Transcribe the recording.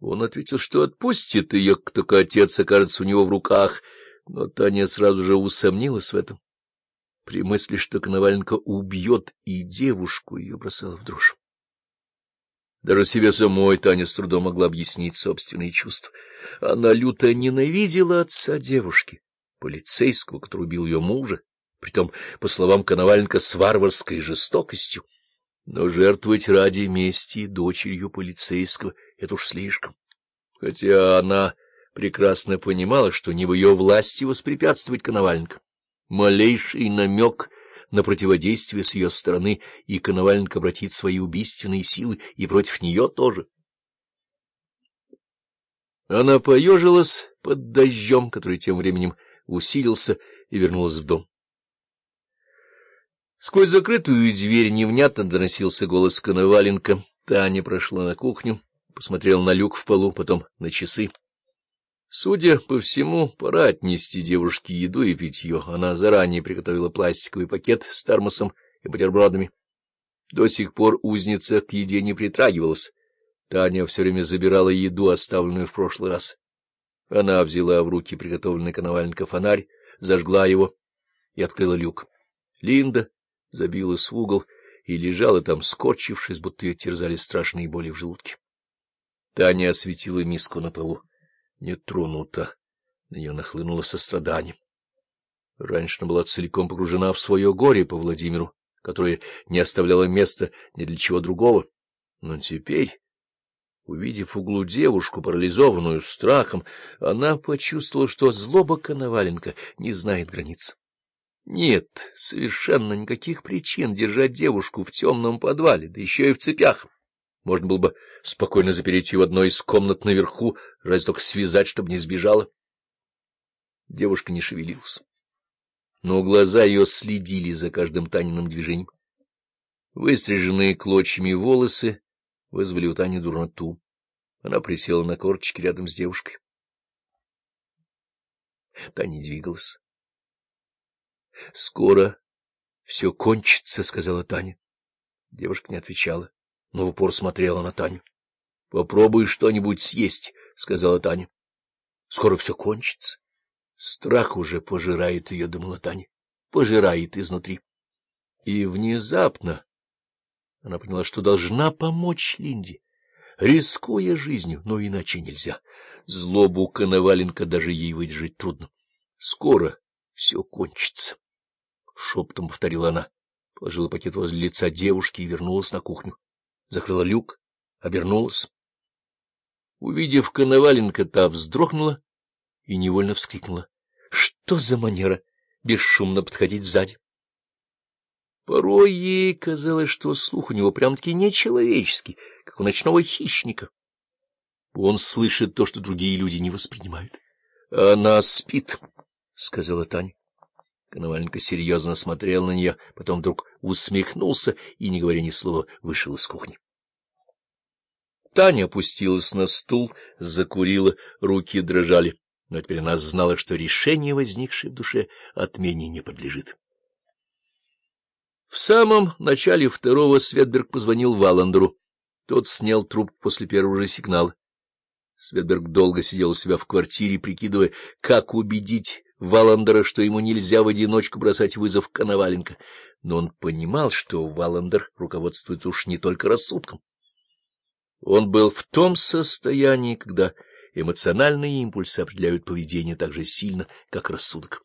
Он ответил, что отпустит ее, как только отец окажется у него в руках, но Таня сразу же усомнилась в этом. При мысли, что Коноваленко убьет и девушку, ее бросала в дрожь. Даже себе самой Таня с трудом могла объяснить собственные чувства. Она люто ненавидела отца девушки, полицейского, который убил ее мужа, притом, по словам Коноваленко, с варварской жестокостью. Но жертвовать ради мести дочерью полицейского — это уж слишком. Хотя она прекрасно понимала, что не в ее власти воспрепятствовать Коноваленко. Малейший намек на противодействие с ее стороны, и Коноваленко обратит свои убийственные силы и против нее тоже. Она поежилась под дождем, который тем временем усилился, и вернулась в дом. Сквозь закрытую дверь невнятно доносился голос Коноваленко. Таня прошла на кухню, посмотрела на люк в полу, потом на часы. Судя по всему, пора отнести девушке еду и питье. Она заранее приготовила пластиковый пакет с термосом и бутербродами. До сих пор узница к еде не притрагивалась. Таня все время забирала еду, оставленную в прошлый раз. Она взяла в руки приготовленный коновальника фонарь, зажгла его и открыла люк. Линда забилась в угол и лежала там, скорчившись, будто ее терзали страшные боли в желудке. Таня осветила миску на полу не тронута. На нее нахлынуло сострадание. Раньше она была целиком погружена в свое горе по Владимиру, которое не оставляло места ни для чего другого. Но теперь, увидев углу девушку, парализованную страхом, она почувствовала, что злоба Коноваленко не знает границ. Нет совершенно никаких причин держать девушку в темном подвале, да еще и в цепях. Можно было бы спокойно запереть ее в одной из комнат наверху, разве только связать, чтобы не сбежала. Девушка не шевелилась, но глаза ее следили за каждым Таниным движением. Выстриженные клочьями волосы вызвали у Тани дурноту. Она присела на корточки рядом с девушкой. Таня двигалась. — Скоро все кончится, — сказала Таня. Девушка не отвечала но в упор смотрела на Таню. — Попробуй что-нибудь съесть, — сказала Таня. — Скоро все кончится. Страх уже пожирает ее, — думала Таня, — пожирает изнутри. И внезапно она поняла, что должна помочь Линде, рискуя жизнью, но иначе нельзя. Злобу Коноваленко даже ей выдержать трудно. Скоро все кончится. Шепотом повторила она, положила пакет возле лица девушки и вернулась на кухню закрыла люк, обернулась. Увидев Коноваленко, та вздрогнула и невольно вскрикнула. Что за манера бесшумно подходить сзади? Порой ей казалось, что слух у него прям-таки нечеловеческий, как у ночного хищника. Он слышит то, что другие люди не воспринимают. — Она спит, — сказала Таня. Коноваленко серьезно смотрел на нее, потом вдруг усмехнулся и, не говоря ни слова, вышел из кухни. Таня опустилась на стул, закурила, руки дрожали, но теперь она знала, что решение, возникшее в душе, отмене не подлежит. В самом начале второго Светберг позвонил Валандеру. Тот снял трубку после первого же сигнала. Светберг долго сидел у себя в квартире, прикидывая, как убедить Валандера, что ему нельзя в одиночку бросать вызов Коноваленко. Но он понимал, что Валандер руководствуется уж не только рассудком. Он был в том состоянии, когда эмоциональные импульсы определяют поведение так же сильно, как рассудок.